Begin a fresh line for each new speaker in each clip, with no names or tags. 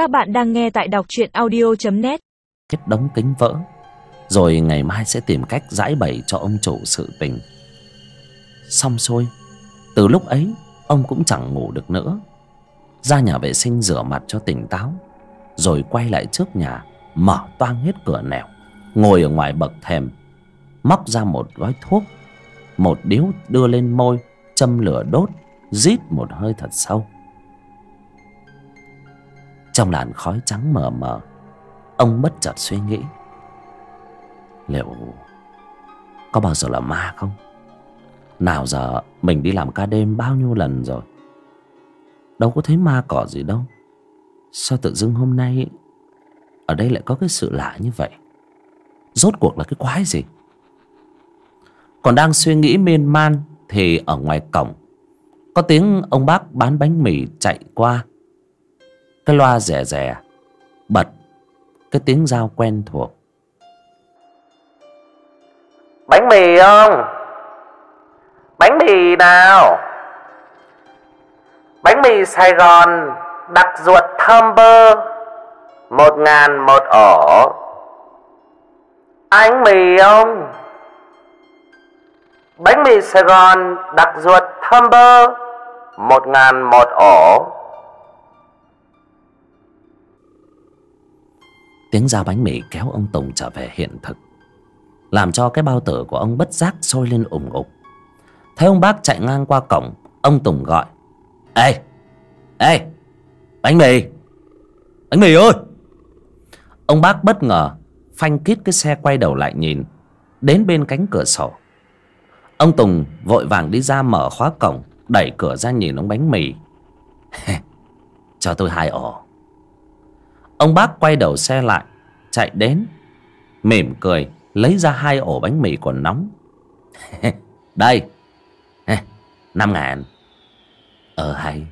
Các bạn đang nghe tại đọc truyện audio.net
Chết đống kính vỡ, Rồi ngày mai sẽ tìm cách giải bày cho ông chủ sự tình. Xong xuôi, Từ lúc ấy, Ông cũng chẳng ngủ được nữa. Ra nhà vệ sinh rửa mặt cho tỉnh táo, Rồi quay lại trước nhà, Mở toang hết cửa nẻo, Ngồi ở ngoài bậc thềm, Móc ra một gói thuốc, Một điếu đưa lên môi, Châm lửa đốt, Rít một hơi thật sâu trong làn khói trắng mờ mờ, ông bất chợt suy nghĩ. Liệu có bao giờ là ma không? Nào giờ mình đi làm ca đêm bao nhiêu lần rồi? Đâu có thấy ma cỏ gì đâu. Sao tự dưng hôm nay ở đây lại có cái sự lạ như vậy? Rốt cuộc là cái quái gì? Còn đang suy nghĩ miên man thì ở ngoài cổng, có tiếng ông bác bán bánh mì chạy qua cái loa rẻ rẻ, bật, cái tiếng dao quen thuộc
Bánh mì không? Bánh mì nào? Bánh mì Sài Gòn đặc ruột thơm bơ, Một ngàn một ổ Anh mì không? Bánh mì Sài Gòn đặc ruột thơm bơ, Một ngàn một ổ
tiếng dao bánh mì kéo ông tùng trở về hiện thực. Làm cho cái bao tử của ông bất giác sôi lên ủng ục. Thấy ông bác chạy ngang qua cổng, ông tùng gọi, ê ê, bánh mì bánh mì ơi! Ông bác bất ngờ, phanh kít cái xe quay đầu lại nhìn, đến bên cánh cửa sổ. Ông tùng vội vàng đi ra mở khóa cổng, đẩy cửa ra nhìn ông bánh mì. Cho tôi hai ổ ông bác quay đầu xe lại, chạy đến, mỉm cười, lấy ra hai ổ bánh mì còn nóng. Đây, năm ngàn. Ờ hay,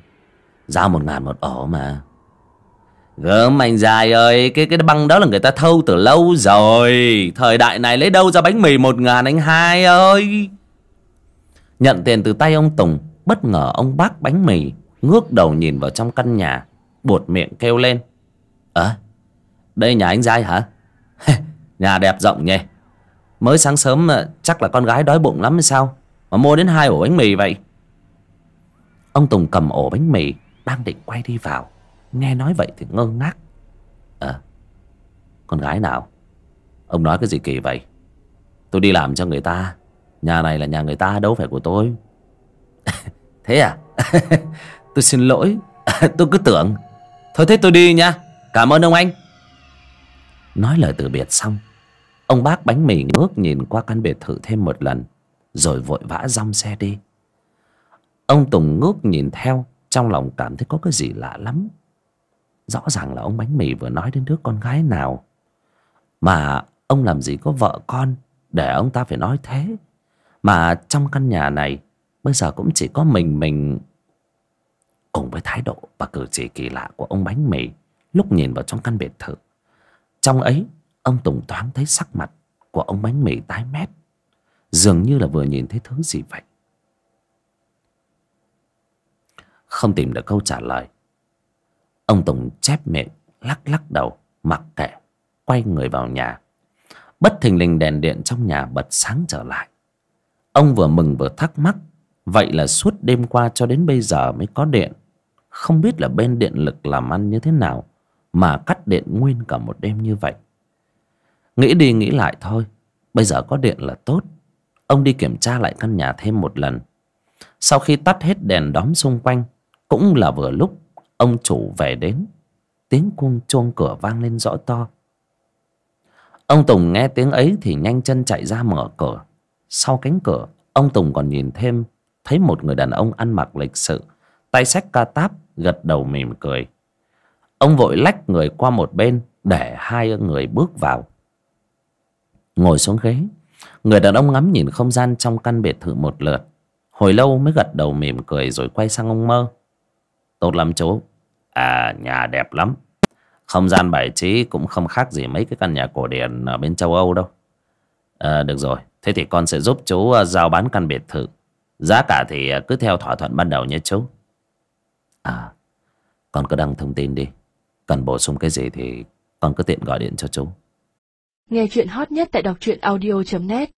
giao một ngàn một ổ mà. Gớm anh dài ơi, cái cái băng đó là người ta thâu từ lâu rồi. Thời đại này lấy đâu ra bánh mì một ngàn anh hai ơi? Nhận tiền từ tay ông tùng, bất ngờ ông bác bánh mì ngước đầu nhìn vào trong căn nhà, buột miệng kêu lên ờ đây nhà anh giai hả? Nhà đẹp rộng nhỉ. Mới sáng sớm ờ, chắc là con gái đói bụng lắm hay sao? Mà mua đến hai ổ bánh mì vậy. Ông tùng cầm ổ bánh mì, đang định quay đi vào. Nghe nói vậy thì ngơ ngác. Ờ con gái nào? Ông nói cái gì kỳ vậy? Tôi đi làm cho người ta. Nhà này là nhà người ta, đâu phải của tôi. Thế à? Tôi xin lỗi. Tôi cứ tưởng. Thôi thế tôi đi nha cảm ơn ông anh. Nói lời từ biệt xong, ông bác bánh mì ngước nhìn qua căn biệt thự thêm một lần, rồi vội vã rong xe đi. Ông tùng ngước nhìn theo, trong lòng cảm thấy có cái gì lạ lắm. Rõ ràng là ông bánh mì vừa nói đến đứa con gái nào, mà ông làm gì có vợ con để ông ta phải nói thế. Mà trong căn nhà này, bây giờ cũng chỉ có mình mình cùng với thái độ và cử chỉ kỳ lạ của ông bánh mì lúc nhìn vào trong căn biệt thự. Trong ấy, ông tùng thoáng thấy sắc mặt của ông bánh mì tái mét. Dường như là vừa nhìn thấy thứ gì vậy. Không tìm được câu trả lời. Ông tùng chép miệng, lắc lắc đầu, mặc kệ, quay người vào nhà. Bất thình lình đèn điện trong nhà bật sáng trở lại. Ông vừa mừng vừa thắc mắc, vậy là suốt đêm qua cho đến bây giờ mới có điện. Không biết là bên điện lực làm ăn như thế nào mà cắt điện nguyên cả một đêm như vậy. Nghĩ đi nghĩ lại thôi, bây giờ có điện là tốt. Ông đi kiểm tra lại căn nhà thêm một lần. Sau khi tắt hết đèn đóm xung quanh, cũng là vừa lúc, ông chủ về đến. Tiếng cuông chuông cửa vang lên rõ to. Ông tùng nghe tiếng ấy thì nhanh chân chạy ra mở cửa. Sau cánh cửa, ông tùng còn nhìn thêm, thấy một người đàn ông ăn mặc lịch sự, tay xách ca táp, gật đầu mỉm cười ông vội lách người qua một bên để hai người bước vào. Ngồi xuống ghế người đàn ông ngắm nhìn không gian trong căn biệt thự một lượt. Hồi lâu mới gật đầu mỉm cười rồi quay sang ông mơ. Tốt lắm chú. À nhà đẹp lắm. Không gian bài trí cũng không khác gì mấy cái căn nhà cổ điển ở bên châu âu đâu. À, được rồi. Thế thì con sẽ giúp chú ờ, giao bán căn biệt thự. Giá cả thì ờ, cứ theo thỏa thuận ban đầu nhé chú. À con cứ đăng thông tin đi cần bổ sung cái gì thì con cứ tiện gọi điện cho chú.
Nghe chuyện hot nhất tại đọc truyện audio.net